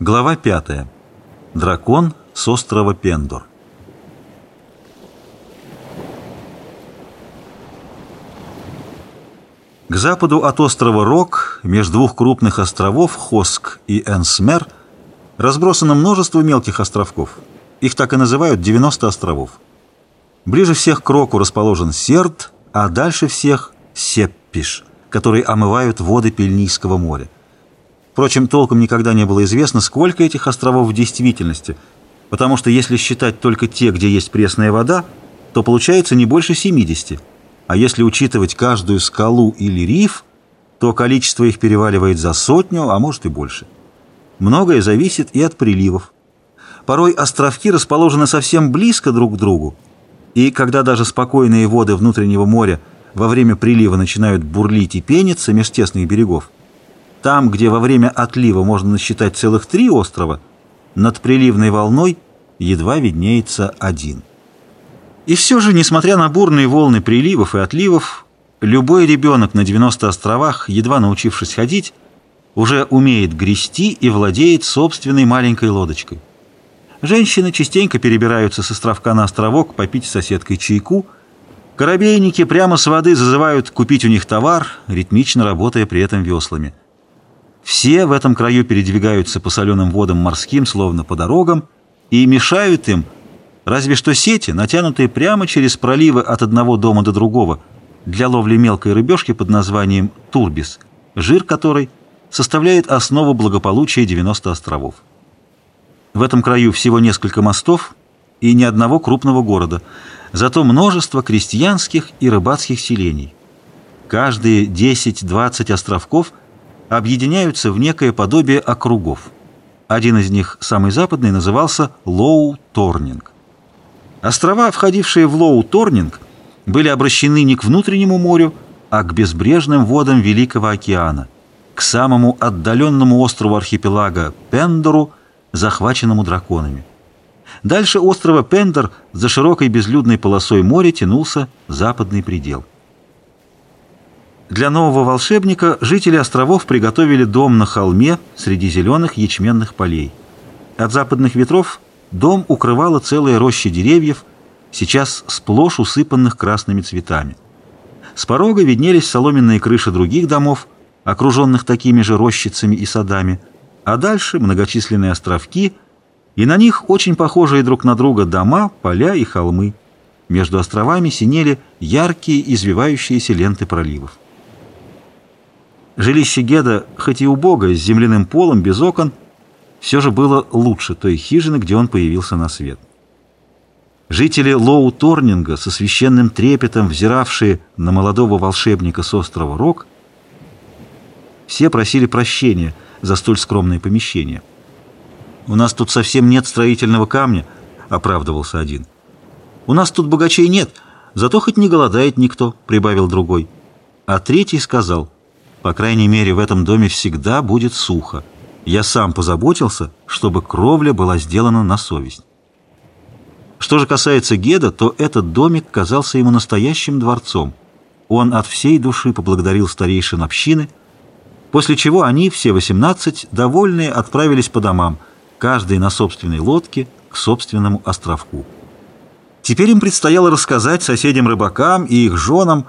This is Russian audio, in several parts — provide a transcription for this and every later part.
Глава 5. Дракон с острова Пендор. К западу от острова Рок, между двух крупных островов Хоск и Энсмер, разбросано множество мелких островков. Их так и называют 90 островов. Ближе всех к Року расположен Серд, а дальше всех Сеппиш, которые омывают воды Пельнийского моря. Впрочем, толком никогда не было известно, сколько этих островов в действительности, потому что если считать только те, где есть пресная вода, то получается не больше 70 а если учитывать каждую скалу или риф, то количество их переваливает за сотню, а может и больше. Многое зависит и от приливов. Порой островки расположены совсем близко друг к другу, и когда даже спокойные воды внутреннего моря во время прилива начинают бурлить и пениться меж тесных берегов, там, где во время отлива можно насчитать целых три острова, над приливной волной едва виднеется один. И все же, несмотря на бурные волны приливов и отливов, любой ребенок на 90 островах, едва научившись ходить, уже умеет грести и владеет собственной маленькой лодочкой. Женщины частенько перебираются с островка на островок попить с соседкой чайку. Корабейники прямо с воды зазывают купить у них товар, ритмично работая при этом веслами. Все в этом краю передвигаются по соленым водам морским, словно по дорогам, и мешают им – Разве что сети, натянутые прямо через проливы от одного дома до другого, для ловли мелкой рыбешки под названием турбис, жир которой составляет основу благополучия 90 островов. В этом краю всего несколько мостов и ни одного крупного города, зато множество крестьянских и рыбацких селений. Каждые 10-20 островков объединяются в некое подобие округов. Один из них, самый западный, назывался Лоу-Торнинг. Острова, входившие в Лоу-Торнинг, были обращены не к внутреннему морю, а к безбрежным водам Великого океана, к самому отдаленному острову архипелага Пендору, захваченному драконами. Дальше острова Пендор за широкой безлюдной полосой моря тянулся западный предел. Для нового волшебника жители островов приготовили дом на холме среди зеленых ячменных полей. От западных ветров Дом укрывала целая роща деревьев, сейчас сплошь усыпанных красными цветами. С порога виднелись соломенные крыши других домов, окруженных такими же рощицами и садами, а дальше многочисленные островки, и на них очень похожие друг на друга дома, поля и холмы. Между островами синели яркие извивающиеся ленты проливов. Жилище Геда, хоть и убогое, с земляным полом, без окон, все же было лучше той хижины, где он появился на свет. Жители Лоу-Торнинга, со священным трепетом взиравшие на молодого волшебника с острова Рок, все просили прощения за столь скромное помещение. «У нас тут совсем нет строительного камня», — оправдывался один. «У нас тут богачей нет, зато хоть не голодает никто», — прибавил другой. А третий сказал, «По крайней мере, в этом доме всегда будет сухо». Я сам позаботился, чтобы кровля была сделана на совесть. Что же касается Геда, то этот домик казался ему настоящим дворцом. Он от всей души поблагодарил старейшин общины, после чего они, все 18, довольные, отправились по домам, каждый на собственной лодке к собственному островку. Теперь им предстояло рассказать соседям-рыбакам и их женам,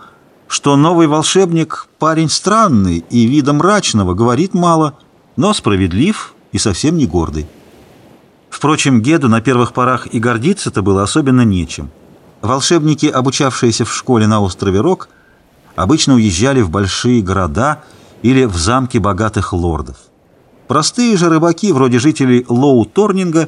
что новый волшебник – парень странный и видом мрачного, говорит мало – но справедлив и совсем не гордый. Впрочем, Геду на первых порах и гордиться-то было особенно нечем. Волшебники, обучавшиеся в школе на острове Рок, обычно уезжали в большие города или в замки богатых лордов. Простые же рыбаки, вроде жителей Лоу-Торнинга,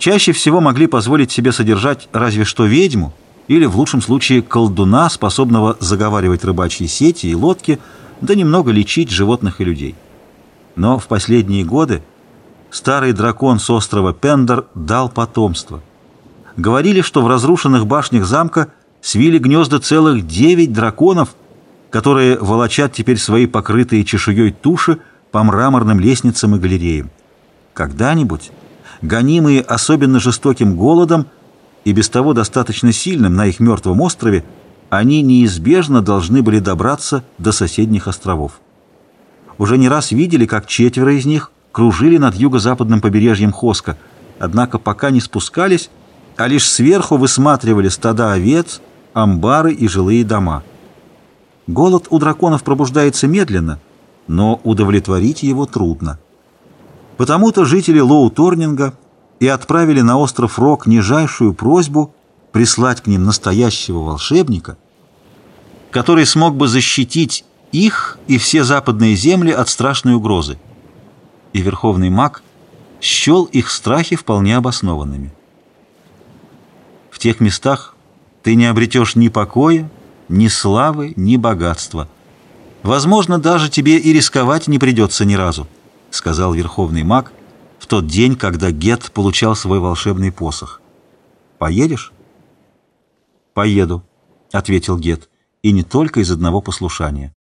чаще всего могли позволить себе содержать разве что ведьму или, в лучшем случае, колдуна, способного заговаривать рыбачьи сети и лодки, да немного лечить животных и людей. Но в последние годы старый дракон с острова Пендер дал потомство. Говорили, что в разрушенных башнях замка свили гнезда целых девять драконов, которые волочат теперь свои покрытые чешуей туши по мраморным лестницам и галереям. Когда-нибудь, гонимые особенно жестоким голодом и без того достаточно сильным на их мертвом острове, они неизбежно должны были добраться до соседних островов уже не раз видели, как четверо из них кружили над юго-западным побережьем Хоска, однако пока не спускались, а лишь сверху высматривали стада овец, амбары и жилые дома. Голод у драконов пробуждается медленно, но удовлетворить его трудно. Потому-то жители Лоу-Торнинга и отправили на остров Рок нижайшую просьбу прислать к ним настоящего волшебника, который смог бы защитить их и все западные земли от страшной угрозы. И верховный маг счел их страхи вполне обоснованными. В тех местах ты не обретешь ни покоя, ни славы, ни богатства. Возможно, даже тебе и рисковать не придется ни разу, сказал верховный маг в тот день, когда Гет получал свой волшебный посох. Поедешь? Поеду, ответил Гет, и не только из одного послушания.